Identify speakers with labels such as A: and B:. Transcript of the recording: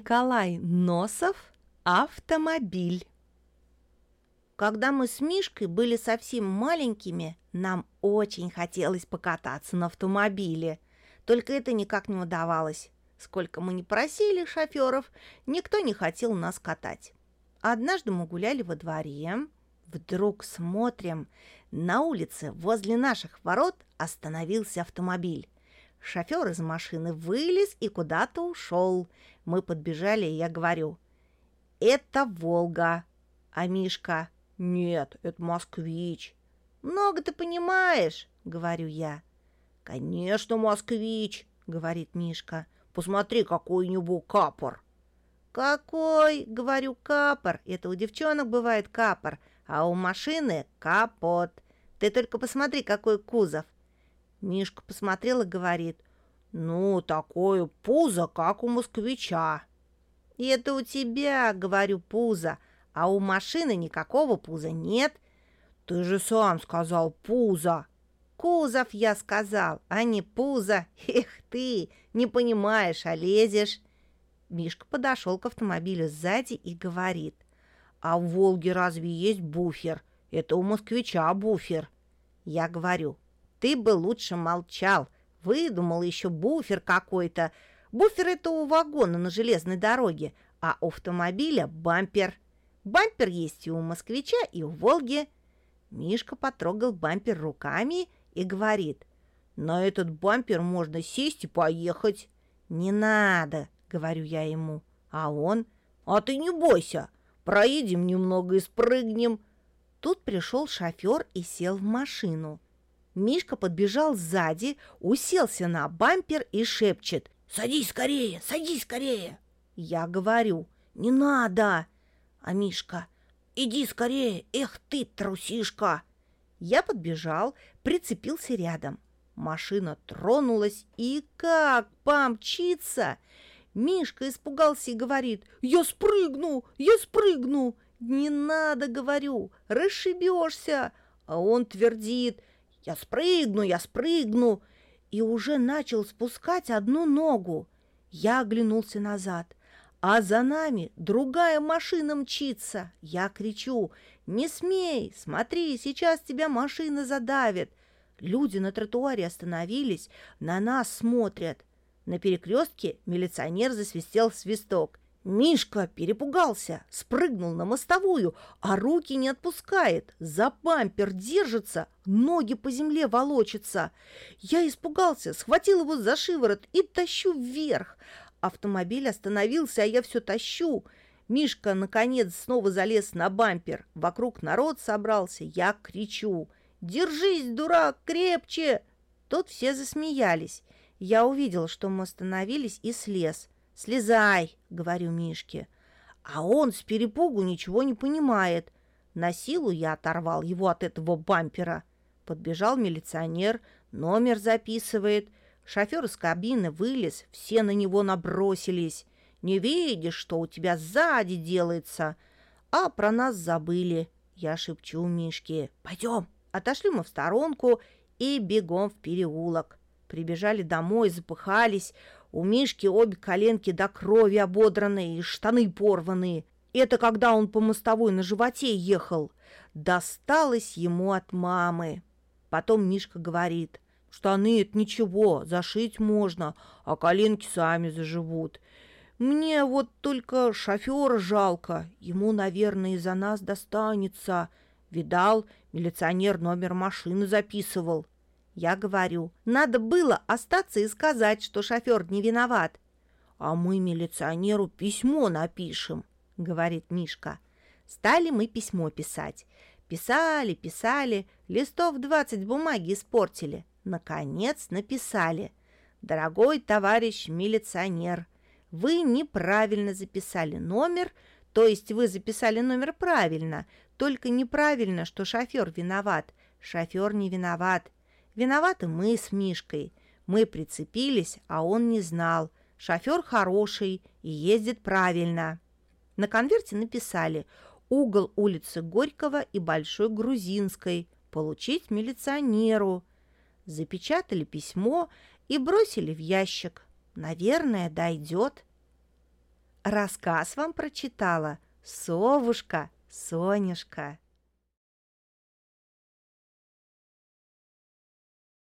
A: Николай Носов «Автомобиль».
B: Когда мы с Мишкой были совсем маленькими, нам очень хотелось покататься на автомобиле. Только это никак не удавалось. Сколько мы не просили шоферов, никто не хотел нас катать. Однажды мы гуляли во дворе. Вдруг смотрим, на улице возле наших ворот остановился автомобиль. Шофер из машины вылез и куда-то ушел. Мы подбежали, и я говорю, «Это Волга». А Мишка, «Нет, это москвич». «Много ты понимаешь», — говорю я. «Конечно, москвич», — говорит Мишка. «Посмотри, какой у него капор». «Какой?» — говорю, капор. Это у девчонок бывает капор, а у машины капот. Ты только посмотри, какой кузов. Мишка посмотрел и говорит, «Ну, такое пузо, как у москвича». «И это у тебя, — говорю, — пузо, а у машины никакого пуза нет». «Ты же сам сказал пузо». «Кузов, я сказал, а не пузо. Эх ты, не понимаешь, а лезешь». Мишка подошел к автомобилю сзади и говорит, «А в Волге разве есть буфер? Это у москвича буфер». Я говорю, ты бы лучше молчал. Выдумал еще буфер какой-то. Буфер это у вагона на железной дороге, а у автомобиля бампер. Бампер есть и у москвича, и у Волги. Мишка потрогал бампер руками и говорит, на этот бампер можно сесть и поехать. Не надо, говорю я ему. А он, а ты не бойся, проедем немного и спрыгнем. Тут пришел шофер и сел в машину. Мишка подбежал сзади, уселся на бампер и шепчет «Садись скорее, садись скорее!» Я говорю «Не надо!» А Мишка «Иди скорее, эх ты, трусишка!» Я подбежал, прицепился рядом. Машина тронулась и как помчится! Мишка испугался и говорит «Я спрыгну, я спрыгну!» «Не надо, — говорю, — расшибешься!» А он твердит я спрыгну, я спрыгну!» И уже начал спускать одну ногу. Я оглянулся назад, а за нами другая машина мчится. Я кричу «Не смей! Смотри, сейчас тебя машина задавит!» Люди на тротуаре остановились, на нас смотрят. На перекрестке милиционер засвистел свисток. Мишка перепугался, спрыгнул на мостовую, а руки не отпускает, за бампер держится, ноги по земле волочатся. Я испугался, схватил его за шиворот и тащу вверх. Автомобиль остановился, а я все тащу. Мишка, наконец, снова залез на бампер. Вокруг народ собрался, я кричу. «Держись, дурак, крепче!» Тут все засмеялись. Я увидел, что мы остановились и слез. «Слезай!» — говорю Мишке. А он с перепугу ничего не понимает. На силу я оторвал его от этого бампера. Подбежал милиционер, номер записывает. Шофер из кабины вылез, все на него набросились. Не видишь, что у тебя сзади делается? А про нас забыли. Я шепчу Мишке. Пойдем. Отошли мы в сторонку и бегом в переулок. Прибежали домой, запыхались. У Мишки обе коленки до крови ободранные и штаны порванные. Это когда он по мостовой на животе ехал. Досталось ему от мамы. Потом Мишка говорит, штаны — это ничего, зашить можно, а коленки сами заживут. Мне вот только шофера жалко, ему, наверное, из-за нас достанется. Видал, милиционер номер машины записывал. Я говорю, надо было остаться и сказать, что шофер не виноват. А мы милиционеру письмо напишем, говорит Мишка. Стали мы письмо писать. Писали, писали, листов двадцать бумаги испортили. Наконец написали. Дорогой товарищ милиционер, вы неправильно записали номер, то есть вы записали номер правильно, только неправильно, что шофер виноват. Шофер не виноват, Виноваты мы с Мишкой. Мы прицепились, а он не знал. Шофер хороший и ездит правильно. На конверте написали «Угол улицы Горького и Большой Грузинской. Получить милиционеру». Запечатали письмо и бросили в ящик. Наверное, дойдет. Рассказ вам прочитала совушка Сонюшка.